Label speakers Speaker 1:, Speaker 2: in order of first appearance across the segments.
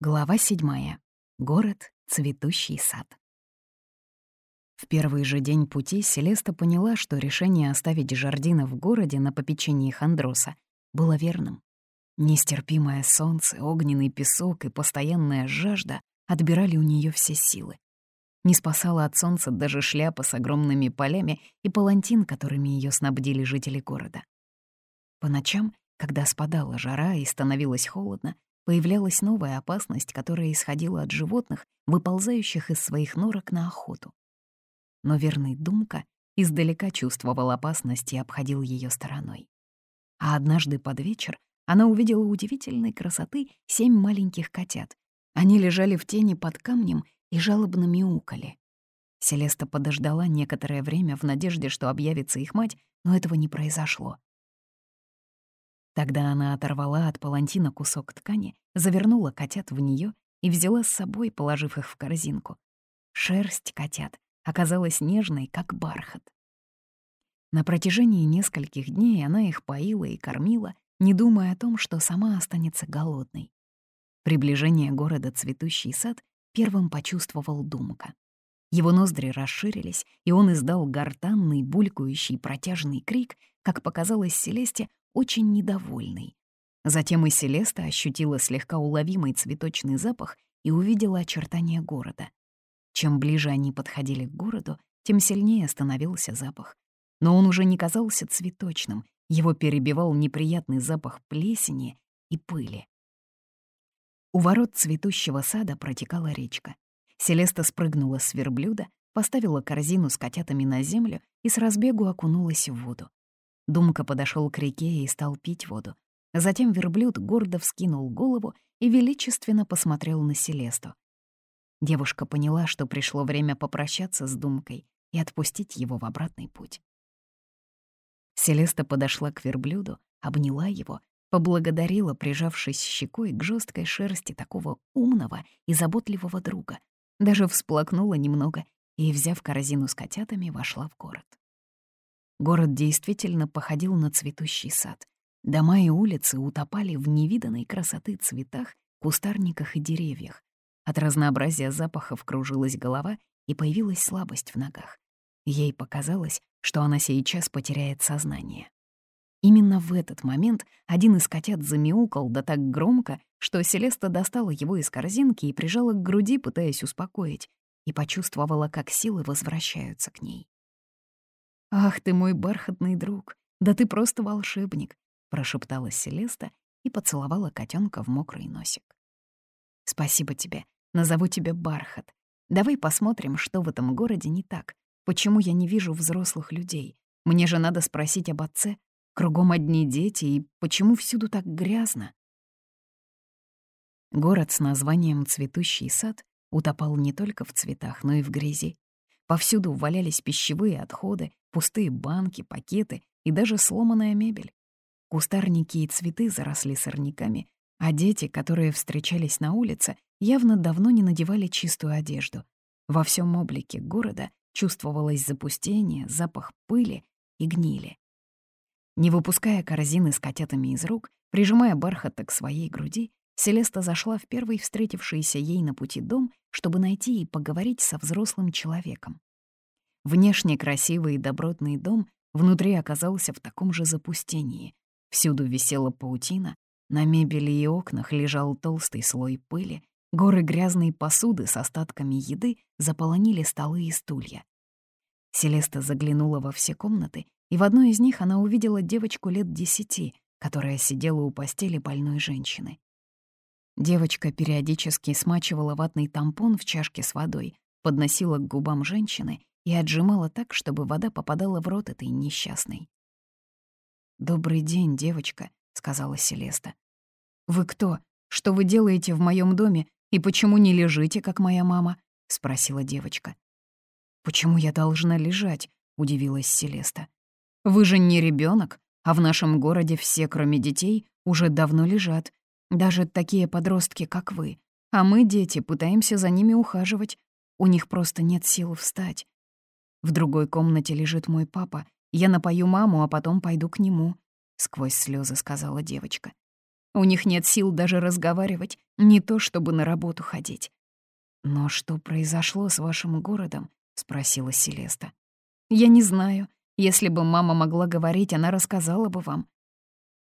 Speaker 1: Глава седьмая. Город — цветущий сад. В первый же день пути Селеста поняла, что решение оставить Жардина в городе на попечении Хандроса было верным. Нестерпимое солнце, огненный песок и постоянная жажда отбирали у нее все силы. Не спасала от солнца даже шляпа с огромными полями и палантин, которыми ее снабдили жители города. По ночам, когда спадала жара и становилось холодно, появлялась новая опасность, которая исходила от животных, выползающих из своих норок на охоту. Но верный Думка издалека чувствовал опасность и обходил ее стороной. А однажды под вечер она увидела удивительной красоты семь маленьких котят. Они лежали в тени под камнем и жалобно мяукали. Селеста подождала некоторое время в надежде, что объявится их мать, но этого не произошло. Тогда она оторвала от палантина кусок ткани, завернула котят в нее и взяла с собой, положив их в корзинку. Шерсть котят оказалась нежной, как бархат. На протяжении нескольких дней она их поила и кормила, не думая о том, что сама останется голодной. Приближение города «Цветущий сад» первым почувствовал Думка. Его ноздри расширились, и он издал гортанный, булькающий, протяжный крик, как показалось Селесте, очень недовольный. Затем и Селеста ощутила слегка уловимый цветочный запах и увидела очертания города. Чем ближе они подходили к городу, тем сильнее становился запах. Но он уже не казался цветочным, его перебивал неприятный запах плесени и пыли. У ворот цветущего сада протекала речка. Селеста спрыгнула с верблюда, поставила корзину с котятами на землю и с разбегу окунулась в воду. Думка подошел к реке и стал пить воду. Затем верблюд гордо вскинул голову и величественно посмотрел на Селесту. Девушка поняла, что пришло время попрощаться с Думкой и отпустить его в обратный путь. Селеста подошла к верблюду, обняла его, поблагодарила, прижавшись щекой к жесткой шерсти такого умного и заботливого друга, даже всплакнула немного и, взяв корзину с котятами, вошла в город. Город действительно походил на цветущий сад. Дома и улицы утопали в невиданной красоты цветах, кустарниках и деревьях. От разнообразия запахов кружилась голова и появилась слабость в ногах. Ей показалось, что она сейчас потеряет сознание. Именно в этот момент один из котят замяукал да так громко, что Селеста достала его из корзинки и прижала к груди, пытаясь успокоить, и почувствовала, как силы возвращаются к ней. «Ах ты мой бархатный друг! Да ты просто волшебник!» — прошептала Селеста и поцеловала котенка в мокрый носик. «Спасибо тебе. Назову тебя Бархат. Давай посмотрим, что в этом городе не так. Почему я не вижу взрослых людей? Мне же надо спросить об отце. Кругом одни дети, и почему всюду так грязно?» Город с названием «Цветущий сад» утопал не только в цветах, но и в грязи. Повсюду валялись пищевые отходы, пустые банки, пакеты и даже сломанная мебель. Кустарники и цветы заросли сорняками, а дети, которые встречались на улице, явно давно не надевали чистую одежду. Во всем облике города чувствовалось запустение, запах пыли и гнили. Не выпуская корзины с котятами из рук, прижимая бархата к своей груди, Селеста зашла в первый встретившийся ей на пути дом, чтобы найти и поговорить со взрослым человеком. Внешне красивый и добротный дом внутри оказался в таком же запустении. Всюду висела паутина, на мебели и окнах лежал толстый слой пыли, горы грязной посуды с остатками еды заполонили столы и стулья. Селеста заглянула во все комнаты, и в одной из них она увидела девочку лет десяти, которая сидела у постели больной женщины. Девочка периодически смачивала ватный тампон в чашке с водой, подносила к губам женщины и отжимала так, чтобы вода попадала в рот этой несчастной. «Добрый день, девочка», — сказала Селеста. «Вы кто? Что вы делаете в моем доме и почему не лежите, как моя мама?» — спросила девочка. «Почему я должна лежать?» — удивилась Селеста. «Вы же не ребенок, а в нашем городе все, кроме детей, уже давно лежат, даже такие подростки, как вы. А мы, дети, пытаемся за ними ухаживать. У них просто нет сил встать. В другой комнате лежит мой папа. Я напою маму, а потом пойду к нему», — сквозь слезы сказала девочка. У них нет сил даже разговаривать, не то чтобы на работу ходить. «Но что произошло с вашим городом?» — спросила Селеста. «Я не знаю. Если бы мама могла говорить, она рассказала бы вам».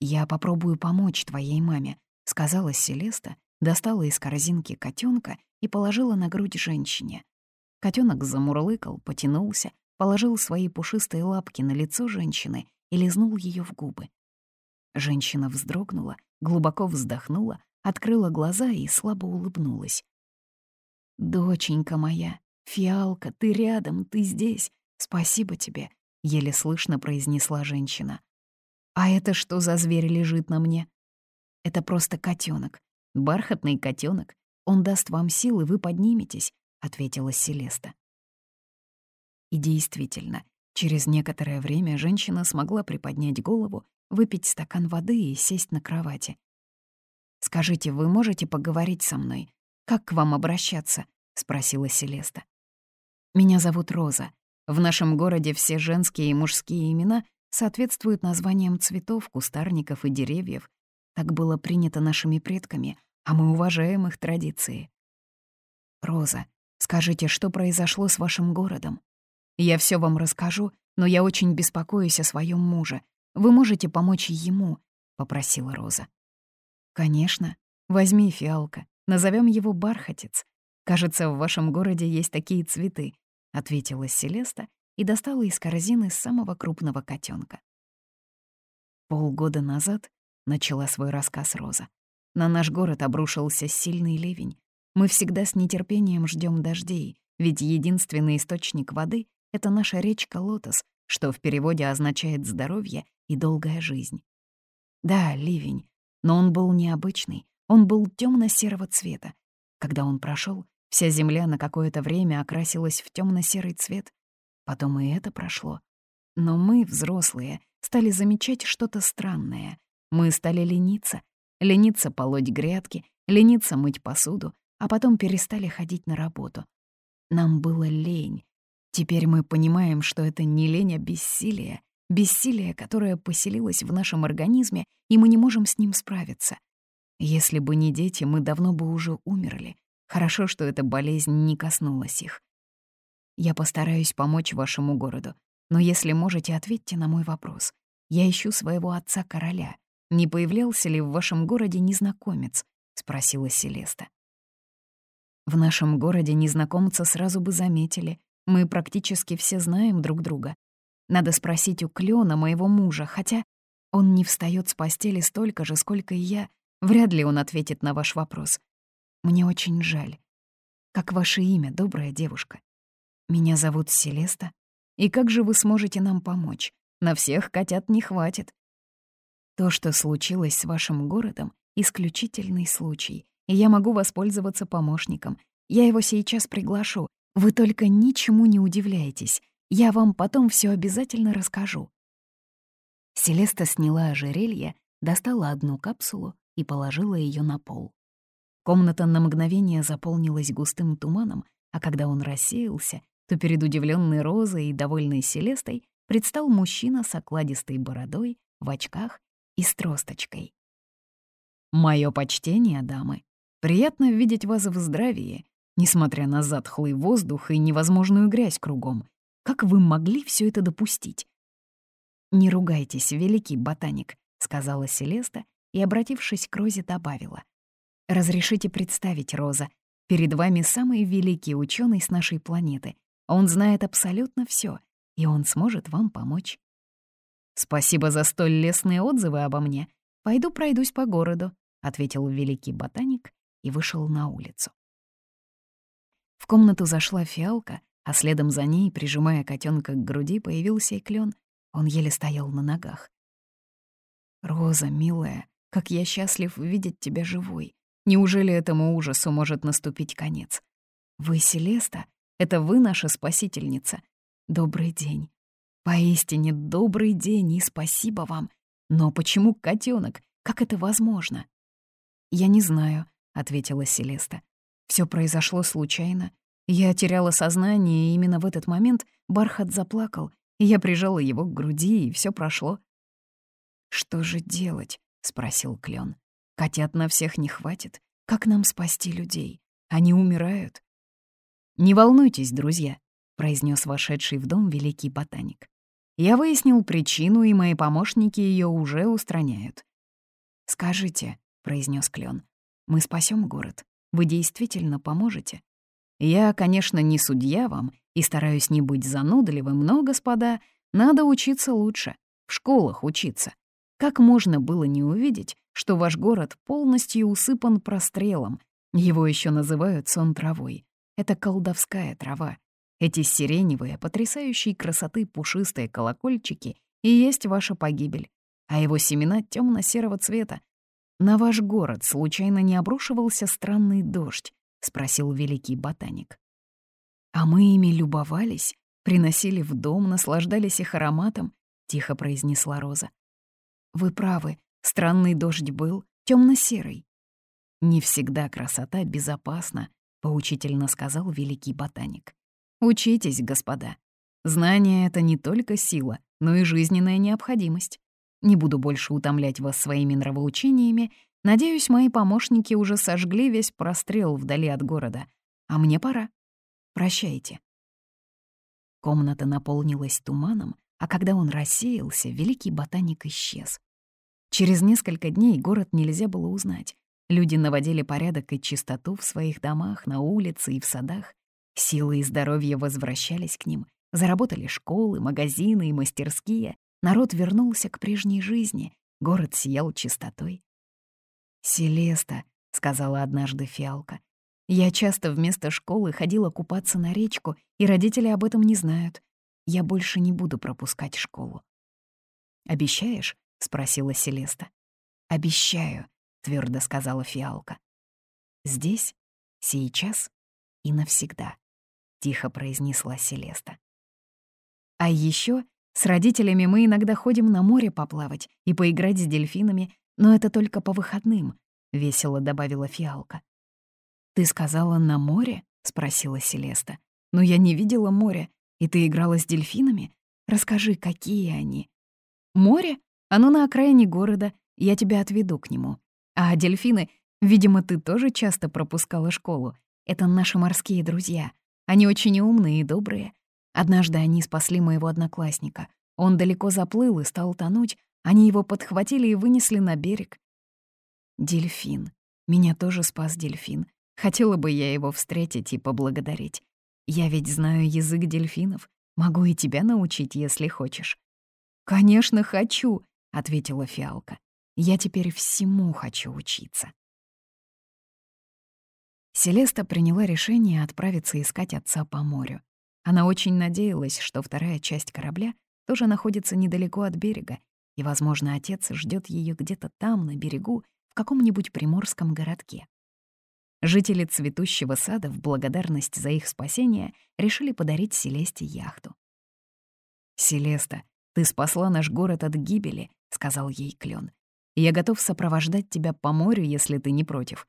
Speaker 1: «Я попробую помочь твоей маме», — сказала Селеста, достала из корзинки котенка и положила на грудь женщине. Котенок замурлыкал, потянулся, положил свои пушистые лапки на лицо женщины и лизнул ее в губы. Женщина вздрогнула, глубоко вздохнула, открыла глаза и слабо улыбнулась. «Доченька моя, фиалка, ты рядом, ты здесь. Спасибо тебе», — еле слышно произнесла женщина. «А это что за зверь лежит на мне?» «Это просто котенок, бархатный котенок. Он даст вам сил, и вы подниметесь», — ответила Селеста. И действительно, через некоторое время женщина смогла приподнять голову, выпить стакан воды и сесть на кровати. «Скажите, вы можете поговорить со мной? Как к вам обращаться?» — спросила Селеста. «Меня зовут Роза. В нашем городе все женские и мужские имена соответствуют названиям цветов, кустарников и деревьев. Так было принято нашими предками, а мы уважаем их традиции. Роза, скажите, что произошло с вашим городом? Я все вам расскажу, но я очень беспокоюсь о своем муже. Вы можете помочь ему?» — попросила Роза. «Конечно. Возьми фиалка. Назовем его Бархатец. Кажется, в вашем городе есть такие цветы», — ответила Селеста и достала из корзины самого крупного котенка. Полгода назад начала свой рассказ Роза. На наш город обрушился сильный ливень. Мы всегда с нетерпением ждем дождей, ведь единственный источник воды — это наша речка Лотос, что в переводе означает «здоровье» и «долгая жизнь». Да, ливень, но он был необычный, он был темно серого цвета. Когда он прошел, вся земля на какое-то время окрасилась в темно серый цвет. Потом и это прошло. Но мы, взрослые, стали замечать что-то странное. Мы стали лениться. Лениться полоть грядки, лениться мыть посуду, а потом перестали ходить на работу. Нам было лень. Теперь мы понимаем, что это не лень, а бессилие. Бессилие, которое поселилось в нашем организме, и мы не можем с ним справиться. Если бы не дети, мы давно бы уже умерли. Хорошо, что эта болезнь не коснулась их. Я постараюсь помочь вашему городу, но если можете, ответьте на мой вопрос. Я ищу своего отца-короля. Не появлялся ли в вашем городе незнакомец? — спросила Селеста. В нашем городе незнакомца сразу бы заметили. Мы практически все знаем друг друга. Надо спросить у Клёна, моего мужа, хотя он не встает с постели столько же, сколько и я. Вряд ли он ответит на ваш вопрос. Мне очень жаль. Как ваше имя, добрая девушка? Меня зовут Селеста. И как же вы сможете нам помочь? На всех котят не хватит. То, что случилось с вашим городом, — исключительный случай, я могу воспользоваться помощником. Я его сейчас приглашу. Вы только ничему не удивляйтесь. Я вам потом все обязательно расскажу». Селеста сняла ожерелье, достала одну капсулу и положила ее на пол. Комната на мгновение заполнилась густым туманом, а когда он рассеялся, то перед удивленной Розой и довольной Селестой предстал мужчина с окладистой бородой, в очках и с тросточкой. «Моё почтение, дамы. Приятно видеть вас в здравии, несмотря на затхлый воздух и невозможную грязь кругом. Как вы могли все это допустить?» «Не ругайтесь, великий ботаник», — сказала Селеста и, обратившись к Розе, добавила. «Разрешите представить, Роза, перед вами самый великий ученый с нашей планеты. Он знает абсолютно все, и он сможет вам помочь». «Спасибо за столь лестные отзывы обо мне. Пойду пройдусь по городу», — ответил великий ботаник и вышел на улицу. В комнату зашла фиалка, а следом за ней, прижимая котенка к груди, появился и клен. Он еле стоял на ногах. «Роза, милая, как я счастлив видеть тебя живой. Неужели этому ужасу может наступить конец? Вы Селеста? Это вы наша спасительница? Добрый день. Поистине добрый день и спасибо вам. Но почему котенок? Как это возможно? Я не знаю, ответила Селеста. Все произошло случайно. Я теряла сознание, и именно в этот момент Бархат заплакал, и я прижала его к груди, и все прошло. «Что же делать?» — спросил Клен. Котят на всех не хватит. Как нам спасти людей? Они умирают. «Не волнуйтесь, друзья», — произнес вошедший в дом великий ботаник. «Я выяснил причину, и мои помощники ее уже устраняют». «Скажите», — произнес Клен, — «мы спасем город. Вы действительно поможете?» «Я, конечно, не судья вам и стараюсь не быть занудливым, но, господа, надо учиться лучше, в школах учиться. Как можно было не увидеть, что ваш город полностью усыпан прострелом? Его еще называют сон травой. Это колдовская трава. Эти сиреневые, потрясающей красоты пушистые колокольчики и есть ваша погибель, а его семена темно серого цвета. На ваш город случайно не обрушивался странный дождь? спросил великий ботаник. А мы ими любовались, приносили в дом, наслаждались их ароматом, тихо произнесла Роза. Вы правы, странный дождь был темно серый Не всегда красота безопасна, поучительно сказал великий ботаник. Учитесь, господа. Знание — это не только сила, но и жизненная необходимость. Не буду больше утомлять вас своими нравоучениями. Надеюсь, мои помощники уже сожгли весь прострел вдали от города. А мне пора. Прощайте. Комната наполнилась туманом, а когда он рассеялся, великий ботаник исчез. Через несколько дней город нельзя было узнать. Люди наводили порядок и чистоту в своих домах, на улице и в садах. Силы и здоровье возвращались к ним. Заработали школы, магазины и мастерские. Народ вернулся к прежней жизни. Город сиял чистотой. «Селеста», — сказала однажды Фиалка, — «я часто вместо школы ходила купаться на речку, и родители об этом не знают. Я больше не буду пропускать школу. «Обещаешь?» — спросила Селеста. «Обещаю», — твердо сказала Фиалка. «Здесь, сейчас и навсегда», — тихо произнесла Селеста. «А еще с родителями мы иногда ходим на море поплавать и поиграть с дельфинами, но это только по выходным», — весело добавила Фиалка. «Ты сказала «на море»?» — спросила Селеста. «Но я не видела моря, и ты играла с дельфинами? Расскажи, какие они?» «Море? Оно на окраине города. Я тебя отведу к нему. А дельфины, видимо, ты тоже часто пропускала школу. Это наши морские друзья. Они очень умные и добрые. Однажды они спасли моего одноклассника. Он далеко заплыл и стал тонуть. Они его подхватили и вынесли на берег. Дельфин. Меня тоже спас дельфин. Хотела бы я его встретить и поблагодарить. Я ведь знаю язык дельфинов. Могу и тебя научить, если хочешь». «Конечно, хочу», — ответила фиалка. «Я теперь всему хочу учиться». Селеста приняла решение отправиться искать отца по морю. Она очень надеялась, что вторая часть корабля тоже находится недалеко от берега, и, возможно, отец ждет ее где-то там, на берегу, в каком-нибудь приморском городке. Жители цветущего сада в благодарность за их спасение решили подарить Селесте яхту. «Селеста, ты спасла наш город от гибели», — сказал ей Клен. «Я готов сопровождать тебя по морю, если ты не против».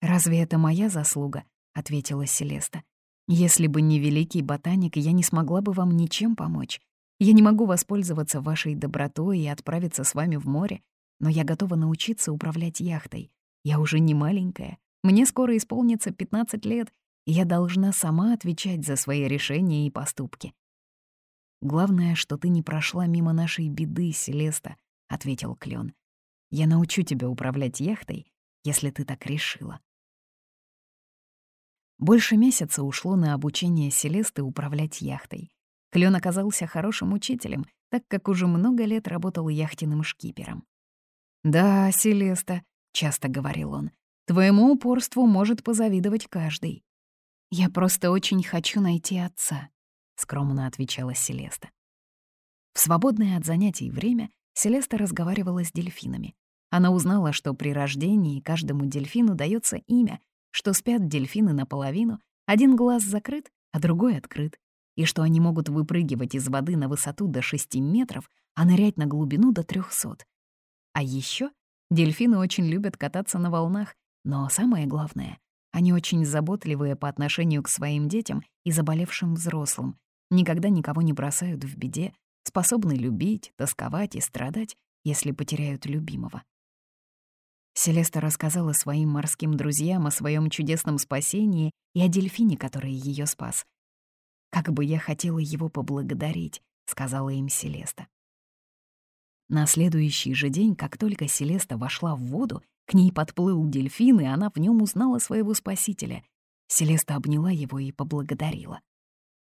Speaker 1: «Разве это моя заслуга?» — ответила Селеста. «Если бы не великий ботаник, я не смогла бы вам ничем помочь. Я не могу воспользоваться вашей добротой и отправиться с вами в море, но я готова научиться управлять яхтой. Я уже не маленькая, мне скоро исполнится 15 лет, и я должна сама отвечать за свои решения и поступки. «Главное, что ты не прошла мимо нашей беды, Селеста», — ответил Клен. «Я научу тебя управлять яхтой, если ты так решила». Больше месяца ушло на обучение Селесты управлять яхтой. Клен оказался хорошим учителем, так как уже много лет работал яхтенным шкипером. «Да, Селеста», — часто говорил он, Твоему упорству может позавидовать каждый. Я просто очень хочу найти отца, скромно отвечала Селеста. В свободное от занятий время Селеста разговаривала с дельфинами. Она узнала, что при рождении каждому дельфину дается имя, что спят дельфины наполовину, один глаз закрыт, а другой открыт, и что они могут выпрыгивать из воды на высоту до 6 метров, а нырять на глубину до 300. А еще дельфины очень любят кататься на волнах, но самое главное, они очень заботливые по отношению к своим детям и заболевшим взрослым, никогда никого не бросают в беде, способны любить, тосковать и страдать, если потеряют любимого. Селеста рассказала своим морским друзьям о своем чудесном спасении и о дельфине, который ее спас. «Как бы я хотела его поблагодарить», — сказала им Селеста. На следующий же день, как только Селеста вошла в воду, к ней подплыл дельфин, и она в нем узнала своего спасителя. Селеста обняла его и поблагодарила.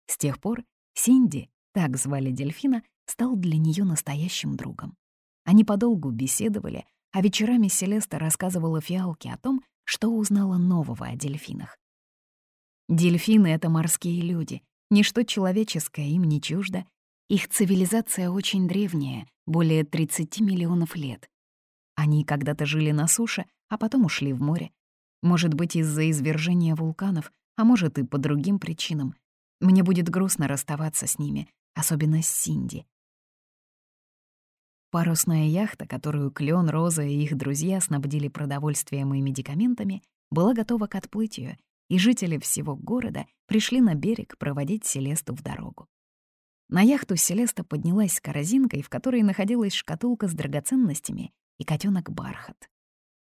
Speaker 1: С тех пор Синди, так звали дельфина, стал для нее настоящим другом. Они подолгу беседовали, а вечерами Селеста рассказывала Фиалке о том, что узнала нового о дельфинах. Дельфины — это морские люди, ничто человеческое им не чуждо. Их цивилизация очень древняя, более 30 миллионов лет. Они когда-то жили на суше, а потом ушли в море. Может быть, из-за извержения вулканов, а может и по другим причинам. Мне будет грустно расставаться с ними, особенно с Синди. Парусная яхта, которую Клён, Роза и их друзья снабдили продовольствием и медикаментами, была готова к отплытию, и жители всего города пришли на берег проводить Селесту в дорогу. На яхту Селеста поднялась с корзинкой, в которой находилась шкатулка с драгоценностями и котенок Бархат.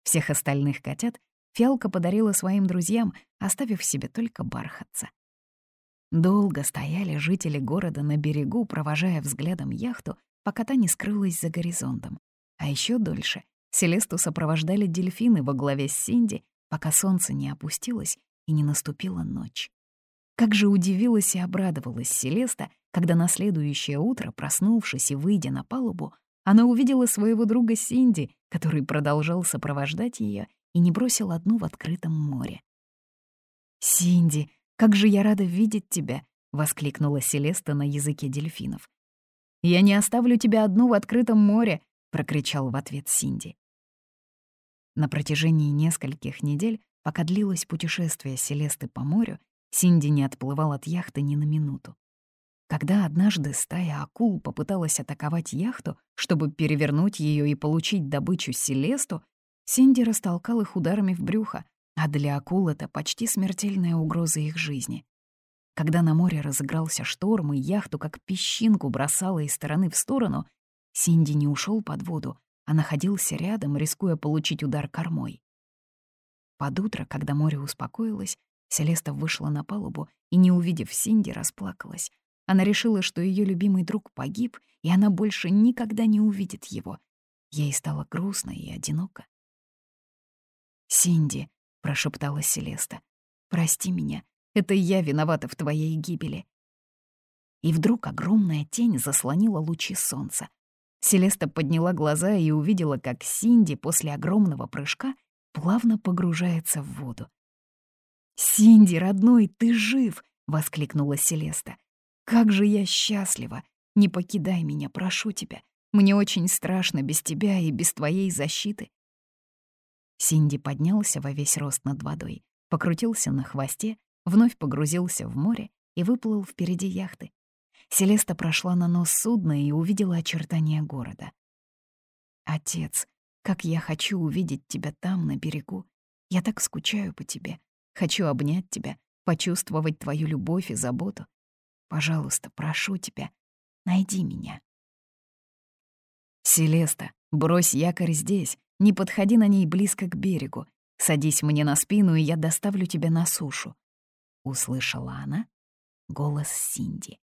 Speaker 1: Всех остальных котят Фиалка подарила своим друзьям, оставив себе только Бархатца. Долго стояли жители города на берегу, провожая взглядом яхту, пока та не скрылась за горизонтом. А еще дольше Селесту сопровождали дельфины во главе с Синди, пока солнце не опустилось и не наступила ночь. Как же удивилась и обрадовалась Селеста, когда на следующее утро, проснувшись и выйдя на палубу, она увидела своего друга Синди, который продолжал сопровождать ее и не бросил одну в открытом море. «Синди, как же я рада видеть тебя!» — воскликнула Селеста на языке дельфинов. «Я не оставлю тебя одну в открытом море!» — прокричал в ответ Синди. На протяжении нескольких недель, пока длилось путешествие Селесты по морю, Синди не отплывал от яхты ни на минуту. Когда однажды стая акул попыталась атаковать яхту, чтобы перевернуть ее и получить добычу Селесту, Синди растолкал их ударами в брюхо, а для акул это почти смертельная угроза их жизни. Когда на море разыгрался шторм и яхту как песчинку бросала из стороны в сторону, Синди не ушел под воду, а находился рядом, рискуя получить удар кормой. Под утро, когда море успокоилось, Селеста вышла на палубу и, не увидев Синди, расплакалась. Она решила, что ее любимый друг погиб, и она больше никогда не увидит его. Ей стало грустно и одиноко. «Синди», — прошептала Селеста, — «прости меня, это я виновата в твоей гибели». И вдруг огромная тень заслонила лучи солнца. Селеста подняла глаза и увидела, как Синди после огромного прыжка плавно погружается в воду. «Синди, родной, ты жив!» — воскликнула Селеста. «Как же я счастлива! Не покидай меня, прошу тебя. Мне очень страшно без тебя и без твоей защиты». Синди поднялся во весь рост над водой, покрутился на хвосте вновь погрузился в море и выплыл впереди яхты. Селеста прошла на нос судна и увидела очертания города. «Отец, как я хочу увидеть тебя там, на берегу. Я так скучаю по тебе. Хочу обнять тебя, почувствовать твою любовь и заботу. Пожалуйста, прошу тебя, найди меня». «Селеста, брось якорь здесь, не подходи на ней близко к берегу. Садись мне на спину, и я доставлю тебя на сушу услышала она голос Синди.